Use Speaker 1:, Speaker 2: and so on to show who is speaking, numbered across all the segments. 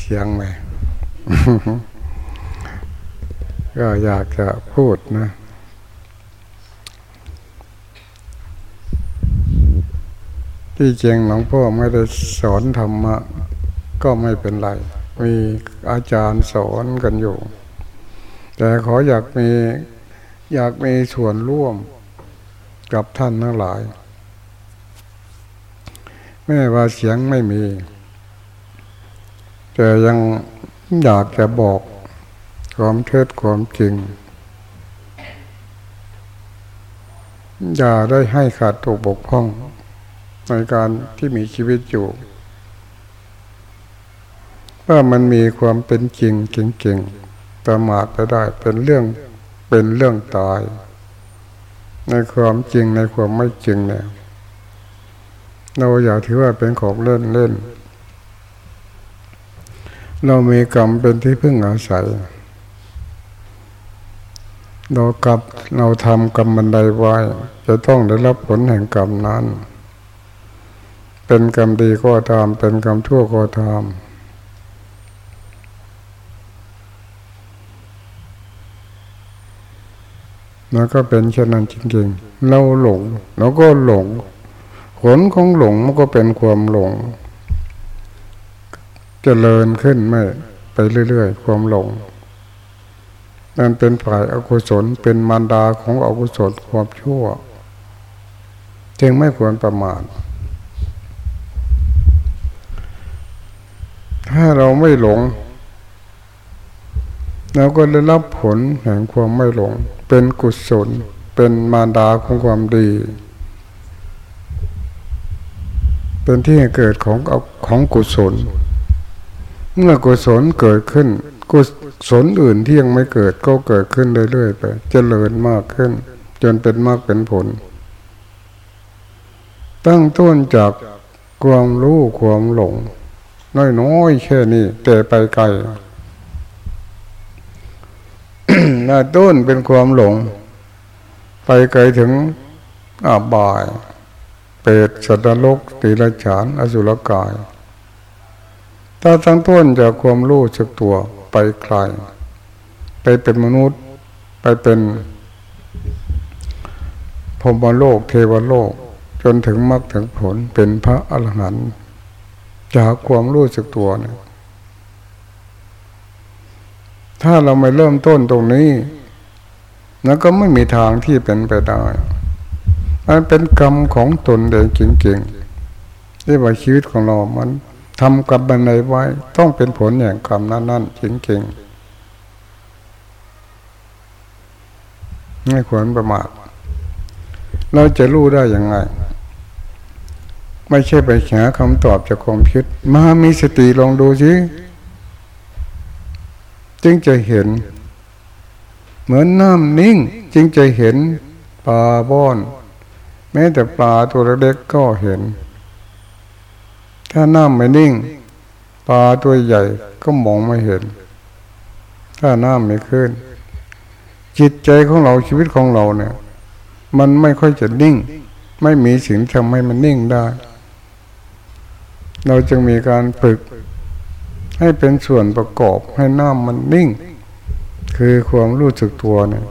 Speaker 1: เสียงไหมก็อยากจะพูดนะ ที่จริงหลวงพ่อไม่ได้สอนธรรมะ ก็ไม่เป็นไร มีอาจารย์สอนกันอยู่ แต่ขออยากมีอยากมีส่วนร่วมกับท่านทั้งหลาย แม้ว่าเสียงไม่มี แต่ยังอยากจะบอกความเท็จความจริง อย่าได้ให้ขาดตกบกพร่อง ในการที่มีชีวิตอยู่ ว่ามันมีความเป็นจริงจริงๆประมาทไปได้เป็นเรื่องเป็นเรื่องตาย ในความจริงในความไม่จริงเนี่ยเราอย่าถือว่าเป็นของเล่นเล่น เรามีกรรมเป็นที่พึ่งอาศัย เรากับเราทำกรรมบันไดไว้ จะต้องได้รับผลแห่งกรรมนั้น เป็นกรรมดีก็ทำเป็นกรรมชั่วก็ทำแล้วก็เป็นเช่นนั้นจริงๆ เราหลง เราก็หลง ผลของหลงมันก็เป็นความหลง เจริญขึ้นไม่ไปเรื่อยๆ ความหลง นั่นเป็นฝ่ายอากุศลเป็นมารดาของอกุศลความชั่ว จึงไม่ควรประมาทถ้าเราไม่หลงเราก็ได้รับผลแห่งความไม่หลง เป็นกุศล เป็นมารดาของความดี เป็นที่เกิดของของกุศล เมื่อกุศลเกิดขึ้น กุศลอื่นที่ยังไม่เกิดก็เกิดขึ้นเรื่อยๆไปจเจริญมากขึ้น จนเป็นมากเป็นผล ตั้งต้นจากความรู้ความหลง น้อยๆแค่นี้แต่ไปไกลหน้าต้นเป็นความหลง ไปไกลถึงอาบาย เปรตสัตว์โลกติรฉานอสุรกาย ถ้าทั้งต้นจากความรู้จักตัวไปไกลไปเป็นมนุษย์ ไปเป็นพรมโลกเทวโลก จนถึงมรรคถึงผลเป็นพระอรหันต์จากความรู้จักตัวเนี่ยถ้าเราไม่เริ่มต้นตรงนี้แล้วก็ไม่มีทางที่เป็นไปได้มันเป็นกรรมของตนเองจริงๆที่ว่าชีวิตของเรามัน ทำกรรมบันไดไว้ ต้องเป็นผลอย่างกรรมนั้น ๆ จริงๆไม่ควรประมาทเราจะรู้ได้ยังไง ไม่ใช่ไปหาคำตอบจากความคิด มามีสติลองดูสิจึงจะเห็น เหมือนน้ำนิ่ง จึงจะเห็นปลาบ้อน แม้แต่ปลาตัวเล็กก็เห็น ถ้าน้ำไม่นิ่งปลาตัวใหญ่ก็มองไม่เห็น ถ้าน้ำไม่ขึ้น จิตใจของเราชีวิตของเราเนี่ย มันไม่ค่อยจะนิ่ง ไม่มีสิ่งทำให้มันนิ่งได้ เราจึงมีการฝึก ให้เป็นส่วนประกอบให้น้ำมันนิ่ง คือความรู้สึกตัวเนี่ย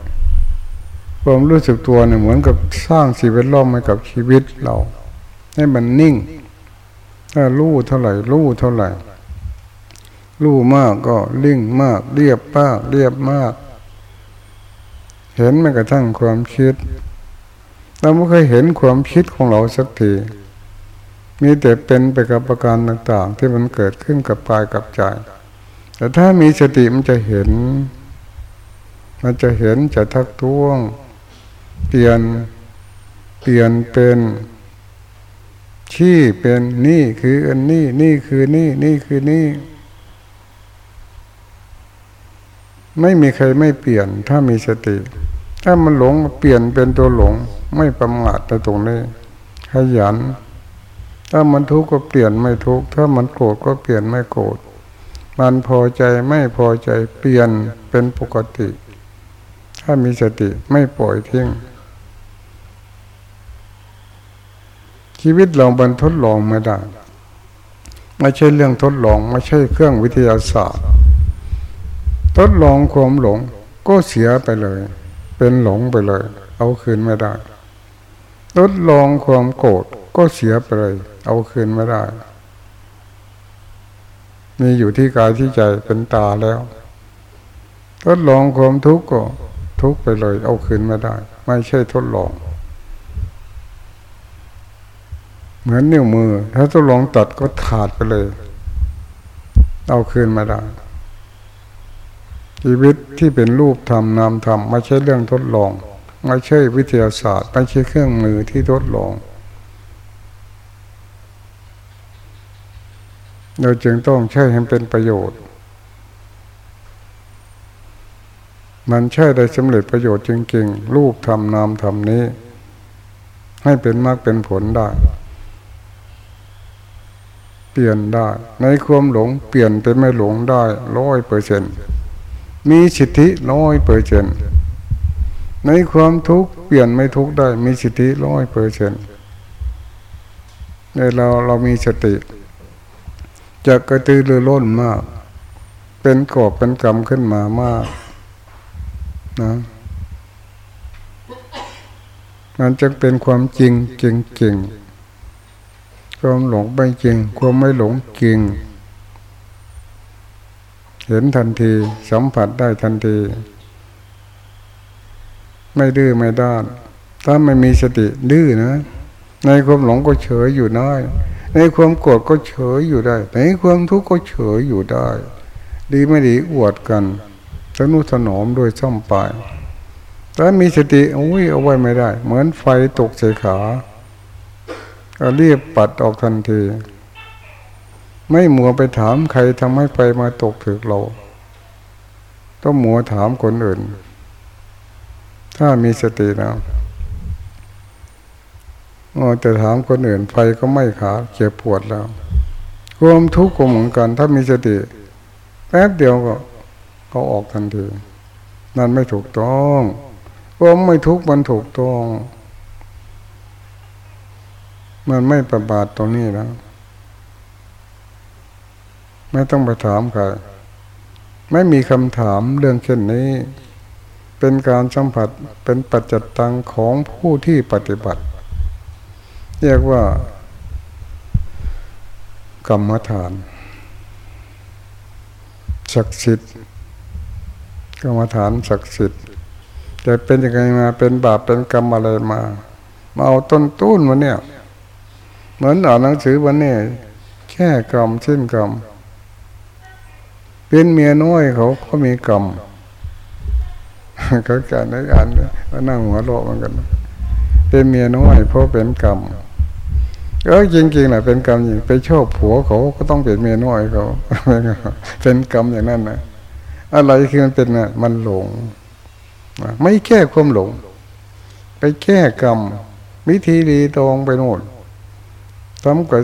Speaker 1: ความรู้สึกตัวเนี่ยเหมือนกับสร้างสีเวล้อมให้กับชีวิตเรา ให้มันนิ่ง ถ้ารู้เท่าไหร่รู้เท่าไหร่รู้มากก็ลิ่งมาก เรียบมากเรียบมาก เห็นแม้กระทั่งความคิด เราไม่เคยเห็นความคิดของเราสักที มีแต่เป็นไปกับประการต่าง ๆ ที่มันเกิดขึ้นกับกายกับใจ แต่ถ้ามีสติมันจะเห็น มันจะเห็นจะทักท้วง เปลี่ยนเปลี่ยนเป็น ที่เป็นนี่คืออันนี้นี่คือนี่นี่คือนี่ไม่มีใครไม่เปลี่ยนถ้ามีสติ ถ้ามันหลงเปลี่ยนเป็นตัวหลง ไม่ประมาทในตรงนี้ขยัน ถ้ามันทุกข์ก็เปลี่ยนไม่ทุกข์ถ้ามันโกรธก็เปลี่ยนไม่โกรธมันพอใจไม่พอใจเปลี่ยนเป็นปกติ ถ้ามีสติไม่ปล่อยทิ้ง ชีวิตเราบรรทดลองไม่ได้ ไม่ใช่เรื่องทดลอง ไม่ใช่เครื่องวิทยาศาสตร์ ทดลองความหลงก็เสียไปเลย เป็นหลงไปเลย เอาคืนไม่ได้ ทดลองความโกรธก็เสียไปเลย เอาคืนไม่ได้มีอยู่ที่กายที่ใจเป็นตาแล้ว ทดลองความทุกข์ก็ทุกข์ไปเลย เอาคืนไม่ได้ ไม่ใช่ทดลอง เหมือนนิ้วมือ ถ้าทดลองตัดก็ขาดไปเลย เอาคืนมาได้ ชีวิตที่เป็นรูปธรรมนามธรรมไม่ใช่เรื่องทดลอง ไม่ใช่วิทยาศาสตร์ ไม่ใช่เครื่องมือที่ทดลอง เราจึงต้องใช้ให้เป็นประโยชน์ มันใช่ได้สำเร็จประโยชน์จริงๆ รูปธรรมนามธรรมนี้ให้เป็นมากเป็นผลได้ เปลี่ยนได้ ในความหลงเปลี่ยนเป็นไม่หลงได้ร้อยเปอร์เซ็นมีสิทธิร้อยเปอร์เซ็นในความทุกข์เปลี่ยนไม่ทุกข์ได้ มีสิทธิร้อยเปอร์เซ็นในเราเรามีสติจะกระตือรือร้นมาก เป็นกอบเป็นกรรมขึ้นมามากนะมันจะเป็นความจริงจริงๆ ความหลงไม่จริง ความไม่หลงจริง เห็นทันที สัมผัสได้ทันที ไม่ดื้อไม่ด้าน ถ้าไม่มีสติดื้อนะ ในความหลงก็เฉยอยู่ได้ ในความโกรธก็เฉยอยู่ได้ ในความทุกข์ก็เฉยอยู่ได้ ดีไม่ดีอวดกันสนุถนอมโดยซ่อมปลายถ้ามีสติอุ้ยเอาไว้ไม่ได้ เหมือนไฟตกใส่ขา รีบปัดออกทันที ไม่หมัวไปถามใครทำให้ไปมาตกถึกเรา ต้องหมัวถามคนอื่น ถ้ามีสตินะมัวแต่ถามคนอื่นไฟก็ไม่ขาเจ็บปวดแล้วความทุกข์ก็เหมือนกัน ถ้ามีสติแป๊บเดียวก็เขาออกทันที นั่นไม่ถูกต้องความไม่ทุกข์มันถูกต้อง มันไม่ประบาดตรงนี้แล้ว ไม่ต้องไปถามใครไม่มีคำถามเรื่องเช่นนี้ เป็นการสัมผัสเป็นปัจจตังของผู้ที่ปฏิบัติ เรียกว่ากรรมฐานศักดิ์สิทธิ์กรรมฐานศักดิ์สิทธิ์จะเป็นยังไงมาเป็นบาปเป็นกรรมอะไรมา มาเอาต้นตุ้นมาเนี่ย เหมือนอ่านหนังสือวันนี้แค่กรรมเช่นกรรมเป็นเมียน้อยเขาก็มีกรรมเขาการได้อ่านก็นั่งหัวโลเหมือนกัน เป็นเมียน้อยเพราะเป็นกรรมเออจริงๆแหละเป็นกรรมอย่างไปชอบผัวเขาก็ต้องเป็นเมียน้อยเขาเป็นกรรมอย่างนั้นนะอะไรคือมันเป็นน่ะมันหลงไม่แค่ความหลง ไปแก้กรรม วิธีดีตรงไปโน่น ทำกระ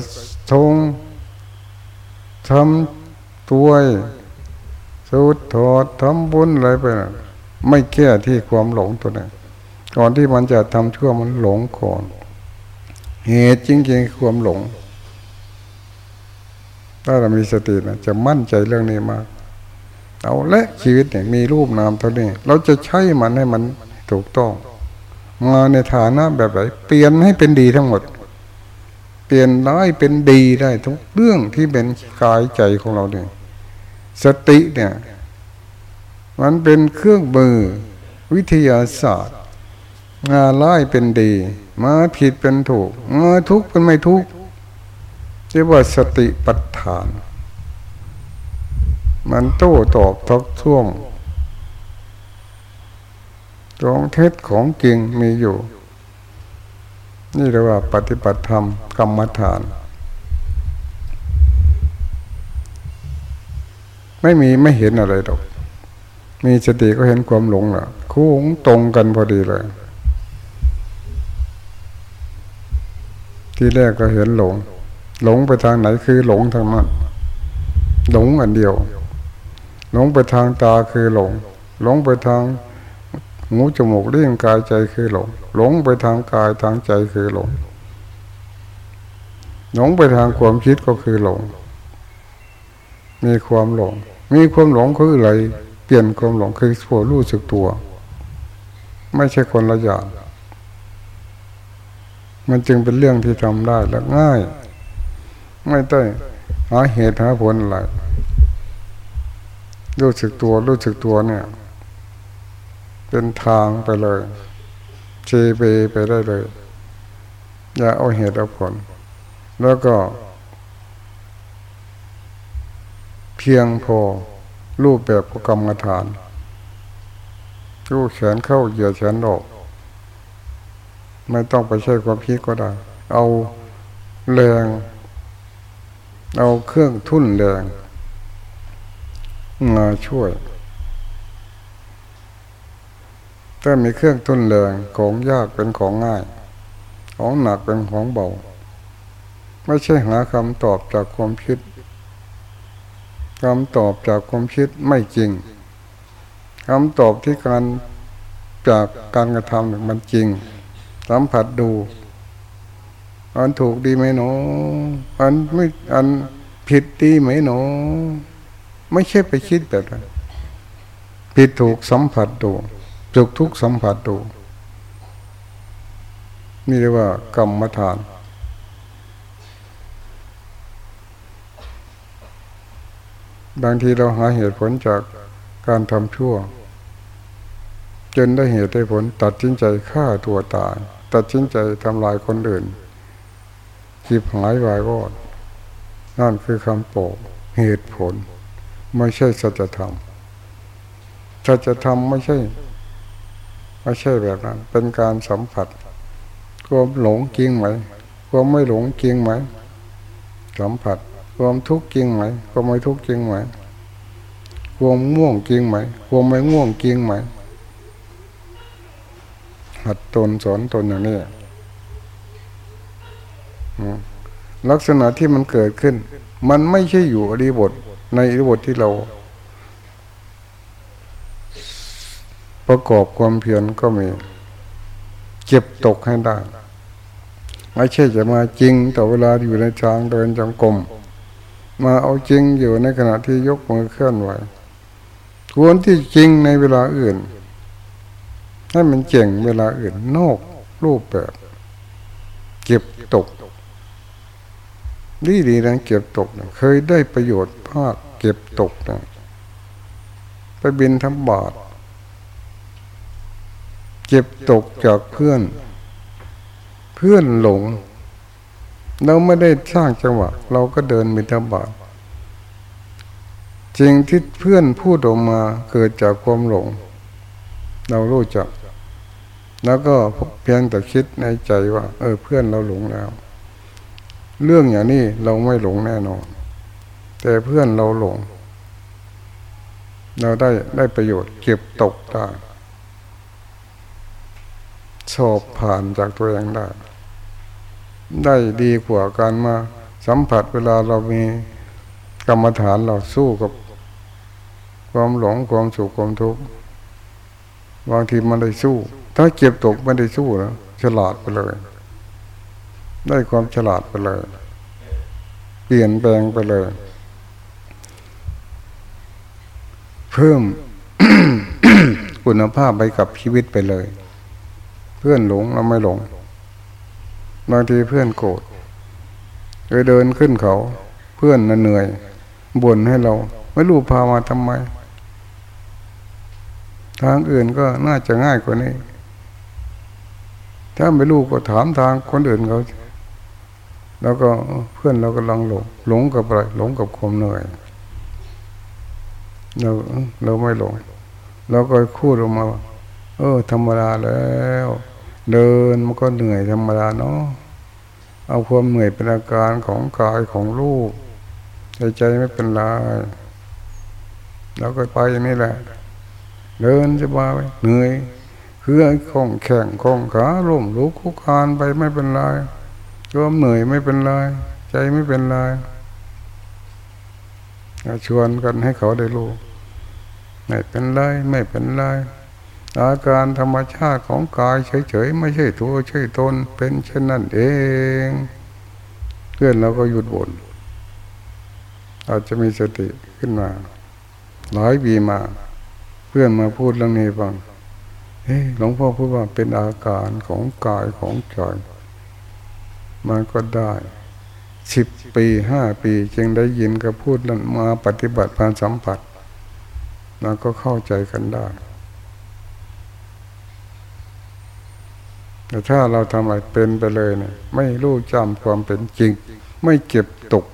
Speaker 1: ทงทำตัวสูดถอดทำบุญอะไรไปนะไม่แก้ที่ความหลงตัวนี้ก่อนที่มันจะทำชั่วมันหลงก่อน เหตุจริงๆความหลง ถ้าเรามีสตินะจะมั่นใจเรื่องนี้มากเอาและชีวิตเนี่ยมีรูปนามเท่านี้ เราจะใช้มันให้มันถูกต้อง มาในฐานะแบบไหนเปลี่ยนให้เป็นดีทั้งหมด เปลี่ยนร้ายเป็นดีได้ทุกเรื่องที่เป็นกายใจของเราเนี่ยสติเนี่ย มันเป็นเครื่องมือวิทยาศาสตร์ งานร้ายเป็นดี มาผิดเป็นถูก มาทุกข์เป็นไม่ทุกข์เรียกว่าสติปัฏฐาน มันโต้ตอบทุกช่วงตรงเท็จของจริงมีอยู่ นี่เรียกว่าปฏิบัติธรรมกรรมฐาน ไม่มีไม่เห็นอะไรหรอกมีสติก็เห็นความหลงละคู่ตรงกันพอดีเลย ที่แรกก็เห็นหลง หลงไปทางไหนคือหลงทางนั้นหลงอันเดียว หลงไปทางตาคือหลง หลงไปทาง หูจมูกเลี้ยงกายใจคือหลง หลงไปทางกายทางใจคือหลง หลงไปทางความคิดก็คือหลง มีความหลง มีความหลงคืออะไร เปลี่ยนความหลงคือผัวรู้สึกตัว ไม่ใช่คนละอย่าง มันจึงเป็นเรื่องที่ทำได้และง่าย ไม่ได้หาเหตุหาผลอะไรรู้สึกตัวรู้สึกตัวเนี่ย เป็นทางไปเลยเชเปไปได้เลย อย่าเอาเหตุเอาผล แล้วก็ เพียงพอรูปแบบกรรมฐานรูแขนเข้าเหยียดแขนออก ไม่ต้องไปใช้ความพิดก็ได้ เอาแรง เอาเครื่องทุ่นแรงมาช่วย ถ้ามีเครื่องทุนแรงของยากเป็นของง่าย ของหนักเป็นของเบา ไม่ใช่หาคำตอบจากความคิดคำตอบจากความคิดไม่จริงคำตอบที่การจากการกระทำมันจริง สัมผัสดู อันถูกดีไหมหนออันไม่อันผิดดีไหมหนอ ไม่ใช่ไปคิดแบบนั้นผิดถูกสัมผัสดู จุกทุกสัมผัสดูนี่เรียกว่ากรรมฐาน บางทีเราหาเหตุผลจากการทำชั่ว จนได้เหตุได้ผลตัดสินใจฆ่าตัวตาย ตัดสินใจทำลายคนอื่นจีบหายวายรอดนั่นคือคำโปกเหตุผล ไม่ใช่สัจธรรมสัจธรรมไม่ใช่ ไม่ใช่แบบนั้น เป็นการสัมผัสความหลงจริงไหมความไม่หลงจริงไหมสัมผัสความทุกข์จริงไหมความไม่ทุกข์จริงไหมความง่วงจริงไหมความไม่ง่วงจริงไหมหัดตนสอนตนอย่างนี้ลักษณะที่มันเกิดขึ้น มันไม่ใช่อยู่อริบทในอริบทที่เรา ประกอบความเพียรก็มี เก็บตกให้ได้ ไม่ใช่จะมาจริงแต่เวลาอยู่ในทางเดินจงกรมมาเอาจริงอยู่ในขณะที่ยกมือเคลื่อนไหวควรที่จริงในเวลาอื่น ให้มันเจ๋งเวลาอื่น นอกรูปแบบเก็บตกดีดีนะเก็บตกนะเคยได้ประโยชน์ภาคเก็บตกนะไปบินทำบาท เก็บตกจากเพื่อน เพื่อนหลง เราไม่ได้สร้างจังหวะ เราก็เดินมิถบาทจริงที่เพื่อนพูดออกมาเกิดจากความหลง เรารู้จัก แล้วก็เพียงแต่คิดในใจว่า เออเพื่อนเราหลงแล้ว เรื่องอย่างนี้เราไม่หลงแน่นอน แต่เพื่อนเราหลง เราได้ได้ประโยชน์เก็บตกได้ สอบผ่านจากตัวเองได้ ได้ดีกว่าการมาสัมผัสเวลาเรามีกรรมฐานเราสู้กับ ความหลงความสุขความทุกข์บางทีมันได้สู้ ถ้าเก็บตกไม่ได้สู้นะฉลาดไปเลย ได้ความฉลาดไปเลย เปลี่ยนแปลงไปเลย เพิ่มคุณภาพไปกับชีวิตไปเลย เพื่อนหลงเราไม่หลงบางทีเพื่อนโกรธไปเดินขึ้นเขา เพื่อนน่ะเหนื่อยบ่นให้เรา ไม่รู้พามาทำไม ทางอื่นก็น่าจะง่ายกว่านี้ ถ้าไม่รู้ก็ถามทางคนอื่นเขา แล้วก็เพื่อนเรากำลังหลง หลงกับอะไรหลงกับความเหนื่อยเราเราไม่หลงเราก็คู่ออกมา เออ ธรรมดาแล้ว เดินมันก็เหนื่อยธรรมดาเนาะเอาความเหนื่อยเป็นอาการของกายของรูปใจใจไม่เป็นไรเราก็ไปอย่างนี้แหละ เดินจะบายเหนื่อยเคือข้องแข่งของขาล่มลุกคุกคานไปไม่เป็นไรความเหนื่อยไม่เป็นไรใจไม่เป็นไรชวนกันให้เขาได้รู้ไม่เป็นไรไม่เป็นไร อาการธรรมชาติของกายเฉยๆ ไม่ใช่ตัวใช่ตนเป็นเช่นนั้นเอง เพื่อนเราก็หยุดบน่นอาจจะมีสติขึ้นมา หลายปีมา เพื่อนมาพูดเรื่องนี้บ้างเฮ้หลวงพ่อพูดว่าเป็นอาการของกายของใจมันก็ได้สิบปีห้าปีจึงได้ยินก็พูดนั้นมาปฏิบัติการสัมผัสเราก็เข้าใจกันได้ แต่ถ้าเราทำอะไรเป็นไปเลยเนี่ย ไม่รู้จำความเป็นจริง ไม่เก็บตก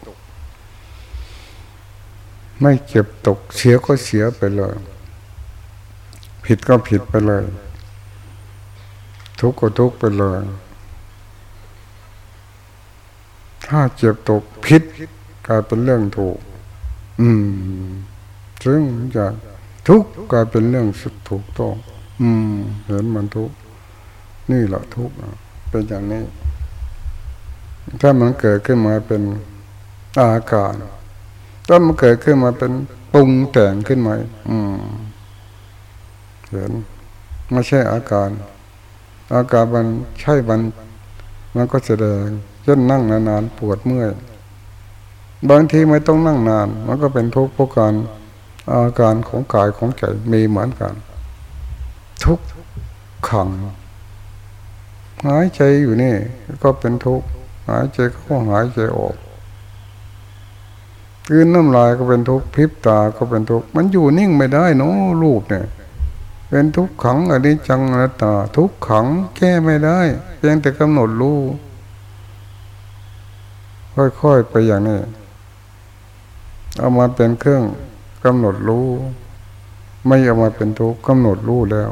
Speaker 1: ไม่เก็บตก เสียก็เสียไปเลย ผิดก็ผิดไปเลย ทุกข์ก็ทุกข์ไปเลย ถ้าเจ็บตกพิษกลายเป็นเรื่องถูก อืม ซึ่งจะทุกข์กลายเป็นเรื่องสุดถูกต้อง อืม เห็นมันทุกข์ นี่แหละทุกข์เป็นอย่างนี้ ถ้ามันเกิดขึ้นมาเป็นอาการถ้ามันเกิดขึ้นมาเป็นปรุงแต่งขึ้นมาอืมเห็นไม่ใช่อาการ อาการมันใช่มันมันก็แสดงเช่นนั่งนานๆปวดเมื่อยบางทีไม่ต้องนั่งนาน มันก็เป็นทุกข์เพราะการอาการของกายของใจมีเหมือนกัน ทุกขัง หายใจอยู่นี่ ก็เป็นทุกข์หายใจเข้าหายใจออกคืนน้ำลายก็เป็นทุกข์พริบตาก็เป็นทุกข์มันอยู่นิ่งไม่ได้เนาะลูกเนี่ย เป็นทุกขังอันนี้จังนะตา ทุกขังแก้ไม่ได้เพียงแต่กำหนดรู้ค่อยๆไปอย่างนี้เอามาเป็นเครื่องกำหนดรู้ ไม่เอามาเป็นทุกข์กำหนดรู้แล้ว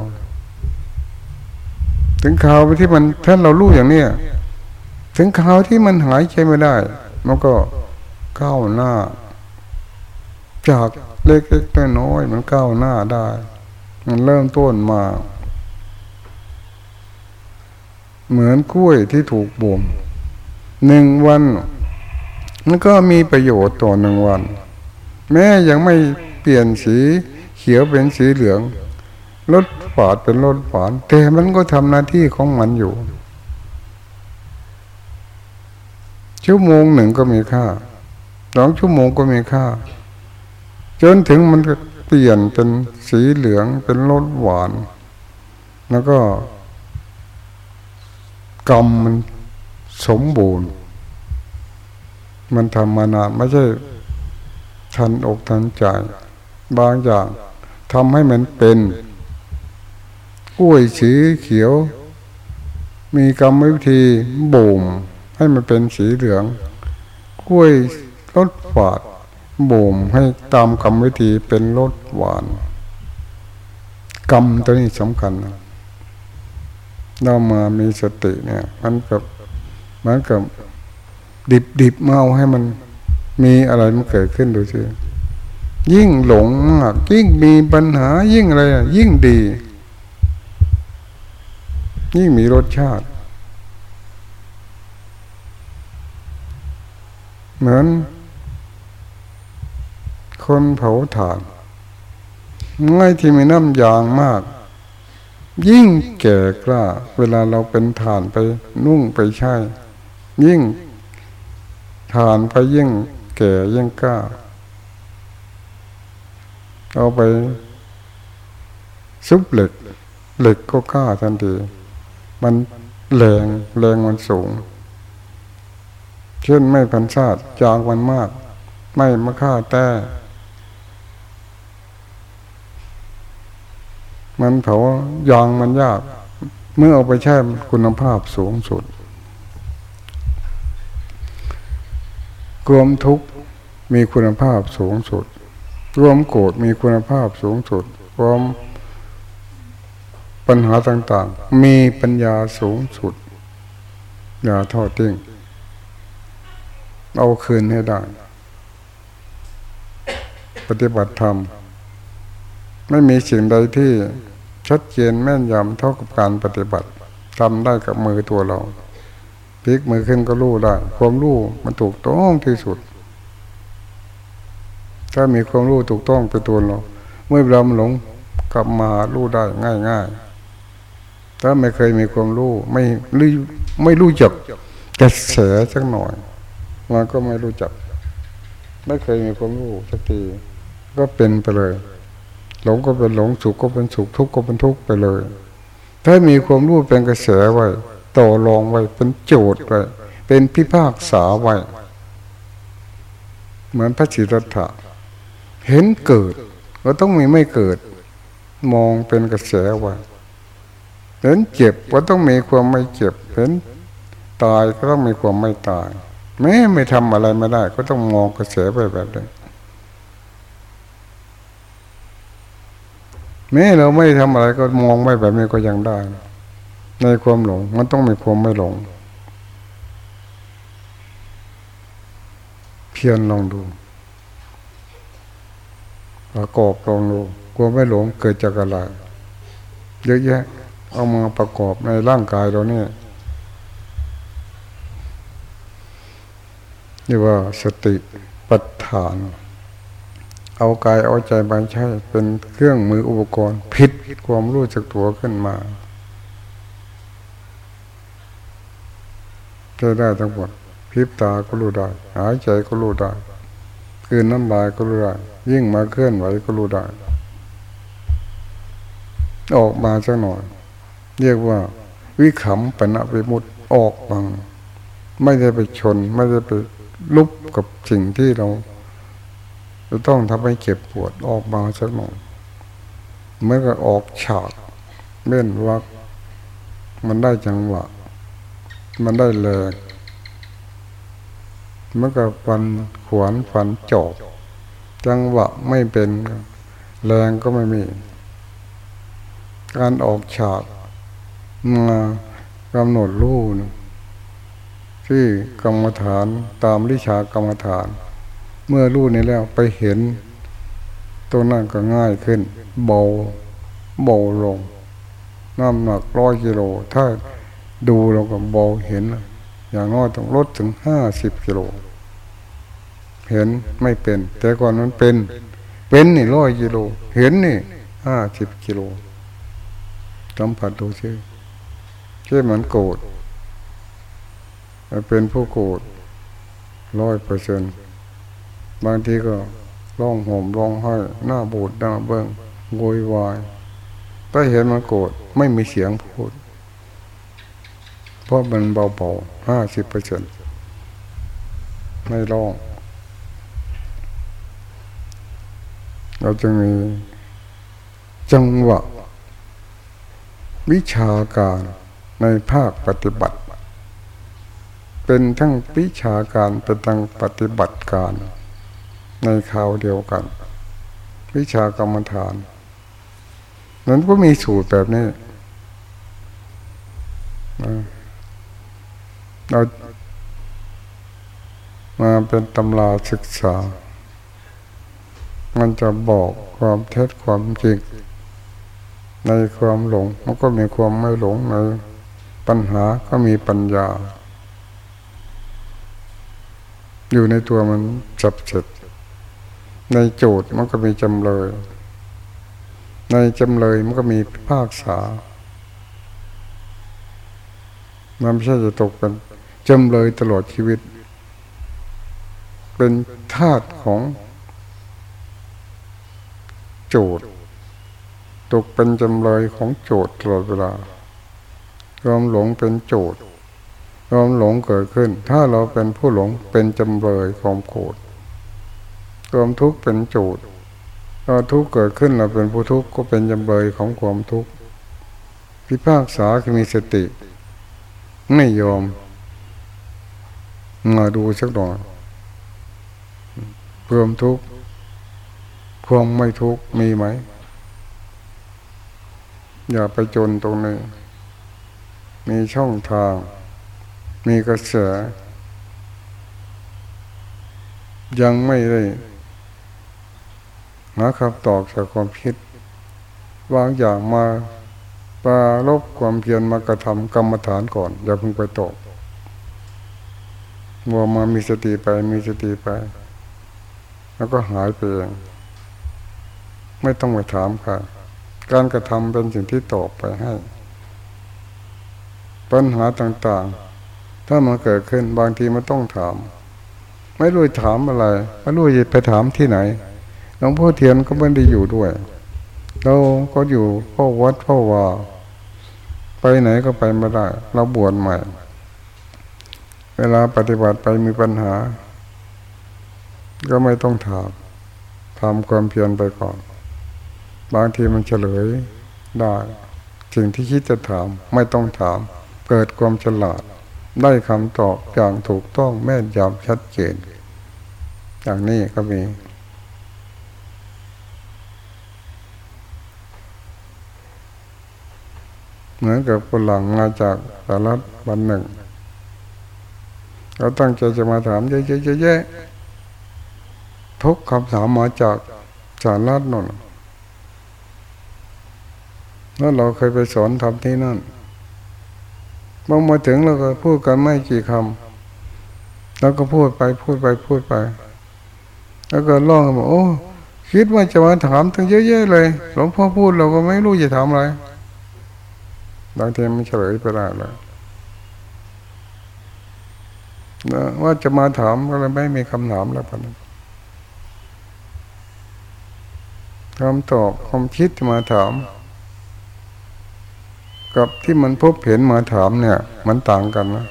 Speaker 1: ถึงข่าวที่มันถ้านเรารู้อย่างเนี้ยถึงข่าวที่มันหายใจไม่ได้ มันก็ก้าวหน้า จากเล็กๆน้อยๆมันก้าวหน้าได้ มันเริ่มต้นมา เหมือนกล้วยที่ถูกบ่มหนึ่งวันมันก็มีประโยชน์ต่อหนึ่งวัน แม้ยังไม่เปลี่ยนสีเขียวเป็นสีเหลือง รถฝาดเป็นรถฝานแต่มันก็ทำหน้าที่ของมันอยู่ ชั่วโมงหนึ่งก็มีค่าสองชั่วโมงก็มีค่า จนถึงมันเปลี่ยนเป็นสีเหลืองเป็นรสหวาน แล้วก็กรรมมันสมบูรณ์ มันทำมานานไม่ใช่ทันอกทันใจบางอย่างทำให้มันเป็น กล้วยสีเขียว มีกรรมวิธีบ่มให้มันเป็นสีเหลือง กล้วยรสฝาดบ่มให้ตามกรรมวิธีเป็นรสหวาน กรรมตัวนี้สำคัญเรามามีสติเนี่ย มันกับมันกับดิบดิบเอาให้มันมีอะไรมันเกิดขึ้นดูสิยิ่งหลงมากยิ่งมีปัญหายิ่งอะไรยิ่งดี ยิ่งมีรสชาติ เหมือน คนเผาถ่านง่ายที่มีน้ำยางมาก ยิ่งแก่กล้า เวลาเราเป็นฐานไปนุ่งไปใช้ยิ่งทานไปยิ่งแก่ยิ่งกล้า เอาไปซุบเหล็ก เหล็กก็กล้าทันที มันแรงแรงมันสูง เช่นไม่พันชาติจางมันมาก ไม่มะค่าแต่มันเผายางมันยาก เมื่อเอาไปแช่คุณภาพสูงสุดควมทุกมีคุณภาพสูงสุด รวมโกรธมีคุณภาพสูงสุดรวม ปัญหาต่างๆ มีปัญญาสูงสุด อย่าทอดทิ้งเอาคืนให้ได้ ปฏิบัติธรรม ไม่มีสิ่งใดที่ชัดเจนแม่นยำเท่ากับการปฏิบัติทำได้กับมือตัวเราพลิกมือขึ้นก็รู้ได้ความรู้มันถูกต้องที่สุด ถ้ามีความรู้ถูกต้องเป็นตัวเรา เมื่อเราหลงกลับมารู้ได้ง่ายง่าย ถ้าไม่เคยมีความรู้ไม่รู้ไม่รู้จักกระแสสักหน่อยมันก็ไม่รู้จัก ไม่เคยมีความรู้สักทีก็เป็นไปเลย หลงก็เป็นหลงสุขก็เป็นสุขทุกข์ก็เป็นทุกข์ไปเลย ถ้ามีความรู้เป็นกระแสไว้ต่อรองไว้เป็นโจทย์ไว้เป็นพิพากษาไว้ เหมือนพระจิตถะเห็นเกิด ก็ต้องมีไม่เกิด มองเป็นกระแสไว้ เห็นเจ็บก็ต้องมีความไม่เจ็บ เห็นตายก็ต้องมีความไม่ตายแม้ไม่ทำอะไรไม่ได้ ก็ต้องมองกระแสไปแบบนี้แม้เราไม่ทำอะไรก็มองไม่แบบนี้ก็ยังได้ ในความหลง มันต้องมีความไม่หลง เพียรลองดูประกอบลองดูกลัวไม่หลงเกิดจากอะไรเยอะแยะ เอามาประกอบในร่างกายเราเนี่ยนี่ว่าสติปัฏฐาน เอากายเอาใจไปใช้เป็นเครื่องมืออุปกรณ์ผิดความรู้จักตัวขึ้นมาจะได้ทั้งหมดพิบตาก็รู้ได้ หายใจก็รู้ได้คืนน้ำลายก็รู้ได้ ยิ่งมาเคลื่อนไหวก็รู้ได้ ออกมาสักหน่อย เรียกว่า วิขำปณะไปมุดออกบางไม่ได้ไปชน ไม่ได้ไปลุบกับสิ่งที่เราจะต้องทำให้เจ็บปวดออกมาสักหน่อยเมื่อก็ออกฉากเล่นวักมันได้จังหวะ มันได้แรงเมื่อก็ฟันขวานฟันจอบจังหวะไม่เป็นแรงก็ไม่มี การออกฉาก มากำหนดรูนะที่กรรมฐานตามวิชากรรมฐาน เมื่อรู้นี้แล้วไปเห็น ตัวนั้นก็ง่ายขึ้น เบาเบาลง น้ำหนักร้อยกิโล ถ้าดูเราก็เบาเห็น อย่างน้อยต้องลดถึงห้าสิบกิโล เห็นไม่เป็น แต่ก่อนนั้นเป็น เป็นนี่ร้อยกิโล เห็นนี่ห้าสิบกิโลสัมผัสดูซิเช่นมันโกรธเป็นผู้โกรธร้อยเปอร์เซ็นบางทีก็ร้องห่มร้องไห้หน้าบูดหน้าเบิ้งโวยวายถ้าเห็นมันโกรธไม่มีเสียงพูด เพราะมันเบาๆห้าสิบเปอร์เซ็นไม่ร้อง เราจะมีจังหวะวิชาการ ในภาคปฏิบัติ เป็นทั้งวิชาการเป็นทั้งปฏิบัติการ ในข่าวเดียวกัน วิชากรรมฐาน นั้นก็มีสูตรแบบนี้เรามาเป็นตำราศึกษา มันจะบอกความเท็จความจริงในความหลง มันก็มีความไม่หลงใน ปัญหาก็มีปัญญา อยู่ในตัวมันจับเสร็จในโจทย์มันก็มีจำเลย ในจำเลยมันก็มีภาคษา มันไม่ใช่จะตกเป็นจำเลยตลอดชีวิต เป็นธาตุของโจทย์ ตกเป็นจำเลยของโจทย์ตลอดเวลา ความหลงเป็นโจทย์ความหลงเกิดขึ้น ถ้าเราเป็นผู้หลงเป็นจำเลยของโกรธความทุกข์เป็นโจทย์พอทุกข์เกิดขึ้นเราเป็นผู้ทุกข์ก็เป็นจำเลยของความทุกข์พิพากษาคือมีสติ ไม่ยอม มาดูสักหน่อยความทุกข์ความไม่ทุกข์มีไหม อย่าไปจนตรงนี้ มีช่องทาง มีกระแส ยังไม่ได้หาคำตอบจากความคิดวางอย่างมาปาลบความเพียรมากระทำกรรมฐานก่อน อย่าเพิ่งไปตกมัวมามีสติไปมีสติไป แล้วก็หายไปเองไม่ต้องไปถามค่ะ การกระทำเป็นสิ่งที่ตอบไปให้ ปัญหาต่างๆ ถ้ามันเกิดขึ้นบางทีมันต้องถาม ไม่รู้ถามอะไรไม่รู้จะไปถามที่ไหนหลวงพ่อเทียนก็ไม่ได้อยู่ด้วย เราก็อยู่พ่อวัดพ่อวาไปไหนก็ไปไม่ได้ เราบวชใหม่ เวลาปฏิบัติไปมีปัญหา ก็ไม่ต้องถามทำความเพียรไปก่อน บางทีมันเฉลยได้สิ่งที่คิดจะถาม ไม่ต้องถาม เกิดความฉลาด ได้คำตอบอย่างถูกต้องแม่นยำชัดเจน อย่างนี้ก็มี เหมือนกับคนหลังมาจากสารัฐวันหนึ่งเขาตั้งใจจะมาถามเยอะๆทุกคำถามมาจากสารัฐนนแล้วเราเคยไปสอนทำที่นั่น มองมาถึงเราก็พูดกันไม่กี่คำแล้วก็พูดไปพูดไปพูดไป แล้วก็ร้องบอกโอ้ คิดว่าจะมาถามทั้งเยอะๆเลย หลวงพ่อพูดเราก็ไม่รู้จะถามอะไรบางทีมันเฉลยไปได้แล้วว่าจะมาถามก็เลยไม่มีคำถามแล้วพันคำตอบความคิดมาถาม กับที่มันพบเห็นมาถามเนี่ย มันต่างกันนะ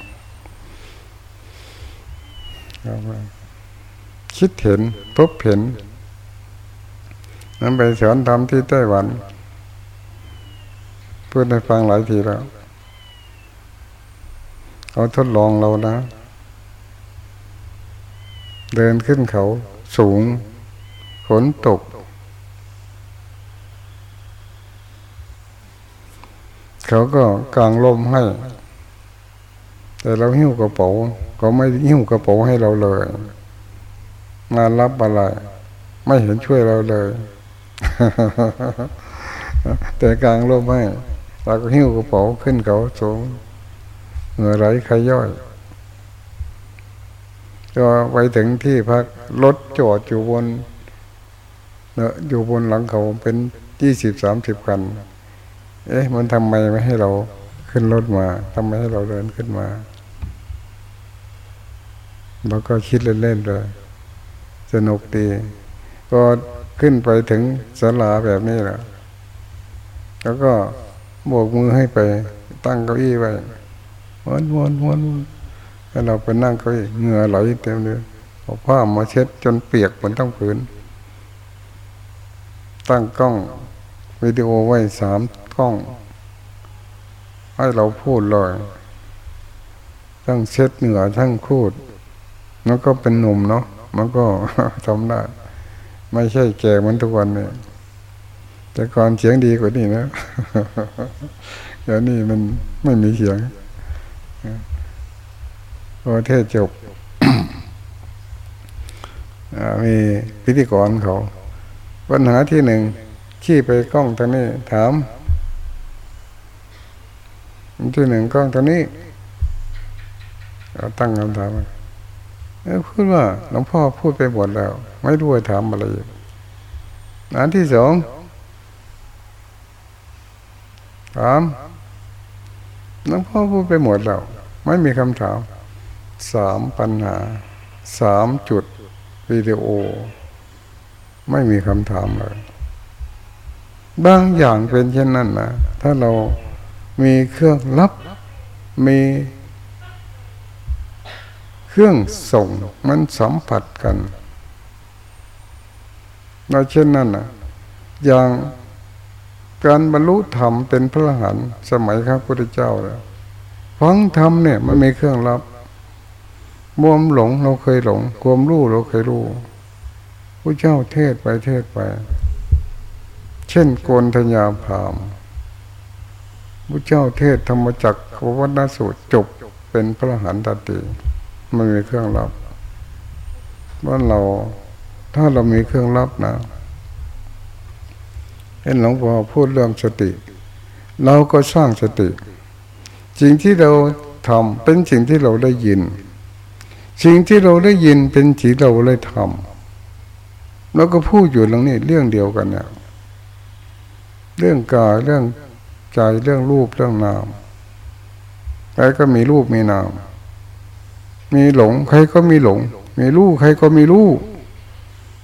Speaker 1: คิดเห็นพบเห็น นั้นไปสอนทำที่ไต้หวันพูดให้ฟังหลายทีแล้วเขาทดลองเรานะ เดินขึ้นเขาสูงฝนตก เขาก็กางลมให้ แต่เราหิ้วกระเป๋าเขาไม่หิ้วกระเป๋าให้เราเลยงานรับอะไร ไม่เห็นช่วยเราเลย แต่กลางลมให้เราก็หิ้วกระเป๋าขึ้นเขาสูงเหงื่อไหลขย่อยก็ไปถึงที่พักรถจอดอยู่บนเนอะอยู่บนหลังเขาเป็นยี่สิบสามสิบคัน เอ๊ะมันทำไมไม่ให้เราขึ้นรถมาทำไมให้เราเดินขึ้นมาเราก็คิดเล่นๆเลยสนุกดีก็ขึ้นไปถึงศาลาแบบนี้แหละแล้วก็โบกมือให้ไป ตั้งเก้าอี้ไว้วนวนวนแล้วเราไปนั่งเก้าอี้เหงื่อไหลเต็มเลยเอาผ้ามาเช็ดจนเปียกเหมือนต้องผืน ตั้งกล้อง วิดีโอไว้สามกล้อง ให้เราพูดเลยทั้งเช็ดเหงื่อทั้งพูดมันก็เป็นหนุ่มเนาะมันก็ทำได้ ไม่ใช่แก่เหมือนทุกวันเนี่ยแต่ก่อนเสียงดีกว่านี้นะเดี๋ยวนี้มันไม่มีเสียงพอเทศจบมีพิธีกรเขา ปัญหาที่หนึ่ง ขี้ไปกล้องทางนี้ถามที่หนึ่งกล้องทางนี้เราตั้งคำถามเออพูดว่าหลวงพ่อพูดไปหมดแล้ว ไม่รู้จะถามอะไรอันที่สองถามหลวงพ่อพูดไปหมดแล้ว ไม่มีคำถามสามปัญหาสามจุดวิดีโอ ไม่มีคำถามเลย บางอย่างเป็นเช่นนั้นนะถ้าเรามีเครื่องรับมีเครื่องส่งมันสัมผัสกันเราเช่นนั้นนะอย่างการบรรลุธรรมเป็นพระหันสมัยข้าพุทธเจ้าแล้วฟังธรรมเนี่ยมันมีเครื่องรับมวมหลงเราเคยหลง ความรู้เราเคยรู้พระเจ้าเทศไปเทศไป เช่นโกนธัญญาพามพระเจ้าเทศธรรมจักรวัฒนสูตรจบเป็นพระหันตติมันมีเครื่องรับว่าเราถ้าเรามีเครื่องรับนะเห็นหลวงพ่อพูดเรื่องสติ เราก็สร้างสติสิ่งที่เราทำเป็นสิ่งที่เราได้ยิน สิ่งที่เราได้ยินเป็นสิ่งเราได้ทำเราก็พูดอยู่เรื่องนี้เรื่องเดียวกันเนี่ย เรื่องกายเรื่องใจเรื่องรูปเรื่องนามใครก็มีรูปมีนาม มีหลงใครก็มีหลง มีรู้ใครก็มีรู้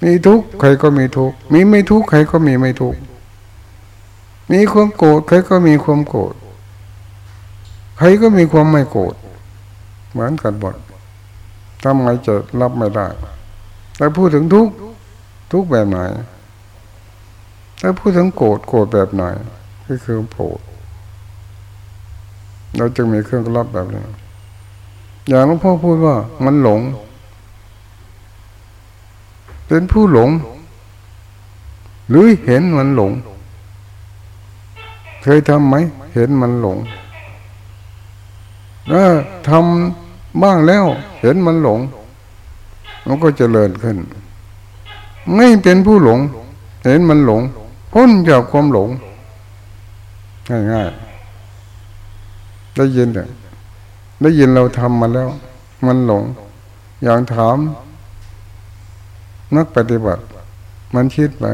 Speaker 1: มีทุกข์ใครก็มีทุกข์มีไม่ทุกข์ใครก็มีไม่ทุกข์มีความโกรธใครก็มีความโกรธใครก็มีความไม่โกรธเหมือนกันหมดทำไงจะรับไม่ได้ แต่พูดถึงทุกข์ทุกข์แบบไหน ถ้าพูดถึงโกรธโกรธแบบไหนก็คือโกรธเราจึงมีเครื่องรับแบบนี้อย่างหลวงพ่อพูดว่ามันหลง เป็นผู้หลง หรือเห็นมันหลง เคยทำไหม เห็นมันหลงถ้าทำบ้างแล้ว เห็นมันหลง มันก็จเจริญขึ้น ไม่เป็นผู้หลง เห็นมันหลง พ้นจากความหลงง่ายๆได้ยินเนี่ยได้ยินเราทำมาแล้ว มันหลง อย่างถาม นักปฏิบัติ มันคิดไหม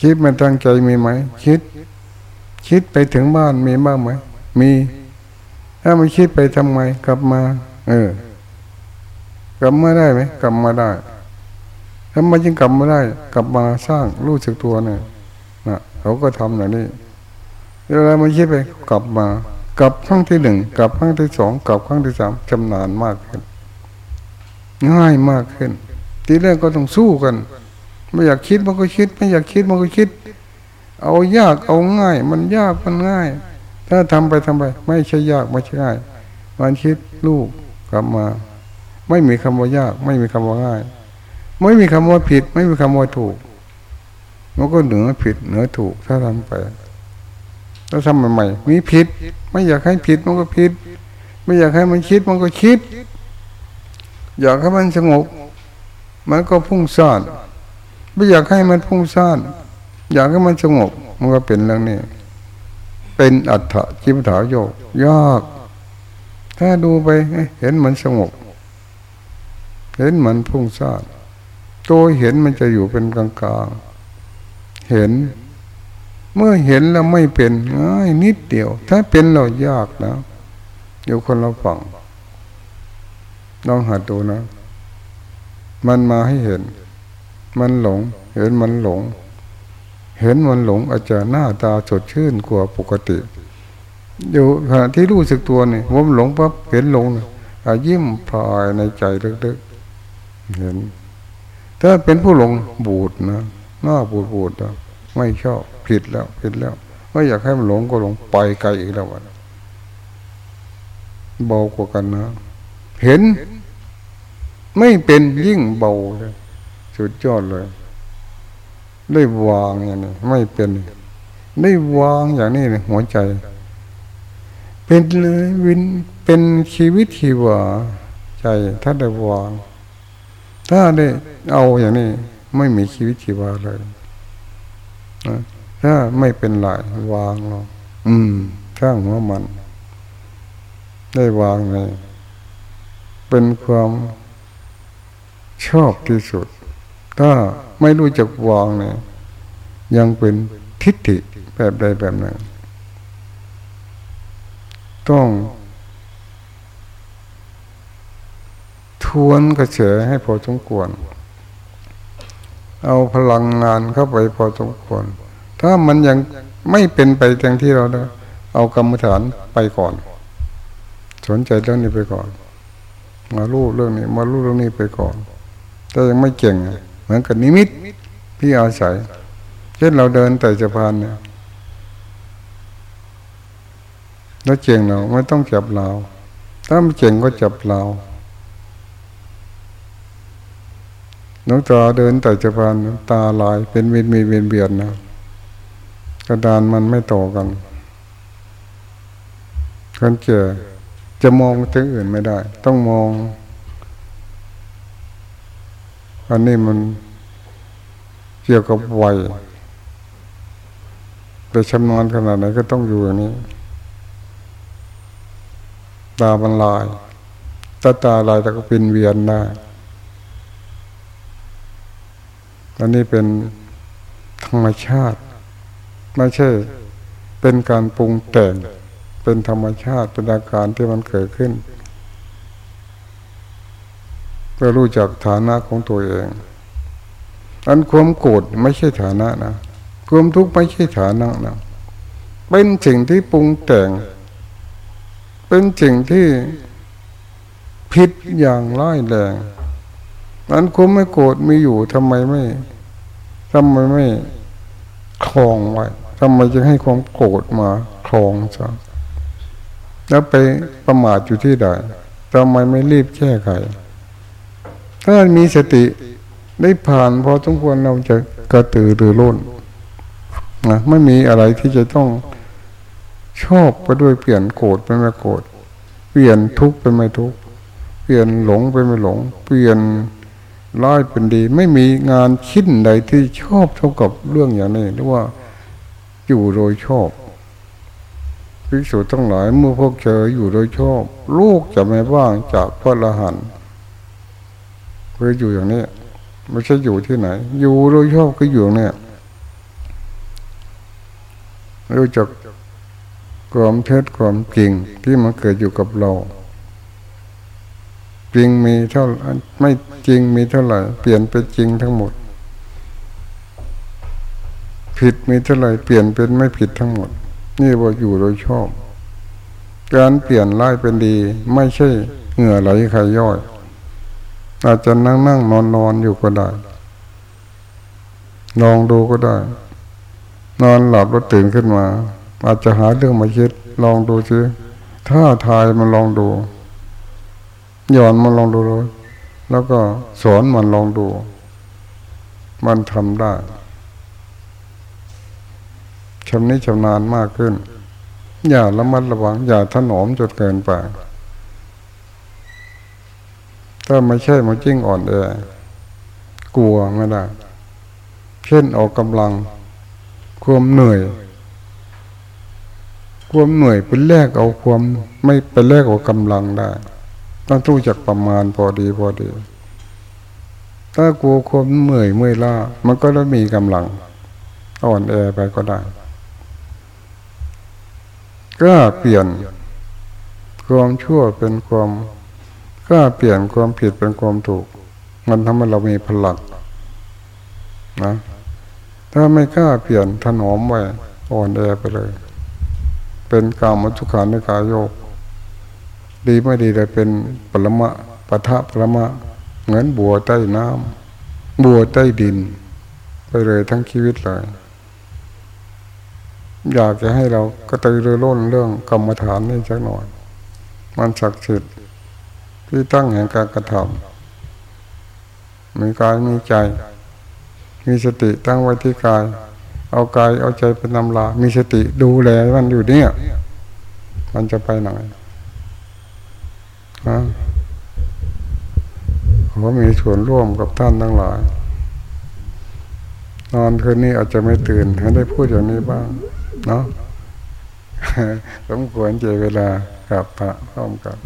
Speaker 1: คิดมันตั้งใจมีไหม คิด คิดไปถึงบ้านมีบ้างไหม มี ถ้ามันคิดไปทำไม กลับมา เออกลับมาได้ไหมกลับมาได้ ทำไมจึงกลับมาได้ กลับมาสร้างรู้สึกตัวเนี่ยนะเขาก็ทำอย่างนี้เวลามันคิดไปกลับมา กลับครั้งที่หนึ่งกลับครั้งที่สองกลับครั้งที่สามชำนาญมากขึ้น ง่ายมากขึ้น ทีแรกก็ต้องสู้กัน ไม่อยากคิดมันก็คิด ไม่อยากคิดมันก็คิด เอายากเอาง่าย มันยากมันง่าย ถ้าทำไปทำไป ไม่ใช่ยากไม่ใช่ง่าย มันคิดลูกกลับมา ไม่มีคำว่ายาก ไม่มีคำว่าง่าย ไม่มีคำว่าผิด ไม่มีคำว่าถูก มันก็เหนือผิดเหนือถูกถ้าทำไปแล้วทำใหม่ๆมีผิด ไม่อยากให้ผิดมันก็ผิด ไม่อยากให้มันคิดมันก็คิด อยากให้มันสงบมันก็พุ่งซ่านไม่อยากให้มันพุ่งซ่านอยากให้มันสงบมันก็เป็นเรื่องนี้ เป็นอัตถะจิมถาโยกยากถ้าดูไปเห็นมันสงบ เห็นมันพุ่งซ่าน ตัวเห็นมันจะอยู่เป็นกลางๆ เห็น เมื่อเห็นแล้วไม่เป็นง่ายนิดเดียว ถ้าเป็นเรายากนะอยู่คนเราฟังลองหัดดูนะ มันมาให้เห็น มันหลง เห็นมันหลง เห็นมันหลง อาจจะหน้าตาสดชื่นกว่าปกติ อยู่ขณะที่รู้สึกตัวนี่ว่ามันหลงปั๊บเห็นหลงอายิ้มพลายในใจลึกๆ เห็น ถ้าเป็นผู้หลงบูดนะหน้าบูดบูดนะไม่ชอบผิดแล้วผิดแล้วไม่อยากให้มันหลงก็หลงไปไกลอีกแล้ววันเบากว่ากันนะ เห็น ไม่เป็นยิ่งเบาเลยสุดยอดเลย ได้วางอย่างนี้ไม่เป็น ได้วางอย่างนี้ในหัวใจ เป็นเลยวินเป็นชีวิตชีวาใจถ้าได้วาง ถ้าได้เอาอย่างนี้ไม่มีชีวิตชีวาเลยถ้าไม่เป็นไรวางลงอืมช่างหัวมัน ได้วางเลยเป็นความชอบที่สุด ถ้าไม่รู้จักวางเนี่ยยังเป็นทิฏฐิแบบใดแบบหนึ่งต้อง วนกระเฉให้พอสมควร เอาพลังงานเข้าไปพอสมควร ถ้ามันยังไม่เป็นไปอย่างที่เราเอากรรมฐานไปก่อน สนใจเรื่องนี้ไปก่อน มาลู่เรื่องนี้ มาลู่เรื่องนี้ไปก่อนแต่ยังไม่เก่งเหมือนกับนิมิตที่อาศัย เช่นเราเดินแต่จะพานเนี่ยแล้วเก่งเราไม่ต้องจับเรา ถ้าไม่เก่งก็จับเรา น้องตาเดินแต่จะพานตาลายเป็นมีมีเวียนเบียนนะกระดานมันไม่ต่อกันคนเจอจะมองถึงอื่นไม่ได้ ต้องมอง อันนี้มันเกี่ยวกับวัยไปชำนาญขนาดไหนก็ต้องอยู่อย่างนี้ ตามันลายตาตาลายแต่ก็เป็นเวียนได้ อันนี้เป็นธรรมชาติ ไม่ใช่เป็นการปรุงแต่ง เป็นธรรมชาติเป็นอาการที่มันเกิดขึ้นเพื่อรู้จักฐานะของตัวเอง อันความโกรธไม่ใช่ฐานะนะ ความทุกข์ไม่ใช่ฐานะนะ เป็นสิ่งที่ปรุงแต่ง เป็นสิ่งที่ผิดอย่างร้ายแรงอันความไม่โกรธมีอยู่ทำไมไม่ ทำไมไม่คลองไว้ทำไมจึงให้ความโกรธมาคลองซะแล้วไปประมาทอยู่ที่ใดทำไมไม่รีบแก้ไข ถ้ามีสติได้ผ่านพอสมควรเราจะกระตือรือร้นนะไม่มีอะไรที่จะต้องชอบไปด้วยเปลี่ยนโกรธเป็นไม่โกรธเปลี่ยนทุกข์เป็นไม่ทุกข์เปลี่ยนหลงเป็นไม่หลง เปลี่ยน ร้ายเป็นดี ไม่มีงานคิดใดที่ชอบเท่ากับเรื่องอย่างนี้หรือว่าอยู่โดยชอบภิกษุทั้งหลายเมื่อพวกเจออยู่โดยชอบ ลูกจะไม่ว่างจากพระละหันเพื่ออยู่อย่างนี้ไม่ใช่อยู่ที่ไหน อยู่โดยชอบก็อยู่เนี่ยรู้จักความเท็จความจริงที่มันเกิดอยู่กับเรา จริงมีเท่าไม่จริงมีเท่าไหร่ เปลี่ยนเป็นจริงทั้งหมด ผิดมีเท่าไหร่เปลี่ยนเป็นไม่ผิดทั้งหมด นี่ว่าอยู่โดยชอบ การเปลี่ยนร้ายเป็นดี ไม่ใช่เหงื่อไหลใครย่อย อาจจะนั่งนั่งนอนนอนอยู่ก็ได้ลองดูก็ได้ นอนหลับแล้วตื่นขึ้นมา อาจจะหาเรื่องมาคิด ลองดูซิถ้าทายมันลองดู ย้อนมันลองดูเลยแล้วก็สอนมันลองดู มันทำได้ชำนิชำนาญมากขึ้น อย่าละมัดระวัง อย่าถนอมจนเกินไปถ้าไม่ใช่มันจิ้งอ่อนแอกลัวไม่ได้ เช่นออกกำลัง ความเหนื่อย ความเหนื่อยเป็นแรกเอาความ ไม่เป็นแรกเอากำลังได้ ต้องรู้จักประมาณพอดีพอดี ถ้ากลัวความเหนื่อยเมื่อยล้ามันก็จะมีกำลังอ่อนแอไปก็ได้ ก็เปลี่ยนความชั่วเป็นความก็เปลี่ยนความผิดเป็นความถูก มันทำให้เรามีพลังนะ ถ้าไม่กล้าเปลี่ยนถนอมไว้อ่อนแอไปเลย เป็นกรรมทุกขาในกายโยก ดีไม่ดีเลยเป็นปรมะปะทะปรมะเหมือนบัวใต้น้ำบัวใต้ดิน ไปเลยทั้งชีวิตเลยอยากจะให้เราก็ตือรือร้นเรื่องกรรมฐานนี่สักหน่อย มันศักดิ์สิทธิ์ที่ตั้งแห่งการกระทำมีกายมีใจ มีสติตั้งไว้ที่กาย เอากายเอาใจเป็นนำลา มีสติดูแลมันอยู่เนี่ย มันจะไปไหน นะขอมีส่วนร่วมกับท่านทั้งหลาย นอนคืนนี้อาจจะไม่ตื่นให้ได้พูดอย่างนี้บ้าง เนาะสมควรเจเวลากับพระพร้อมกัน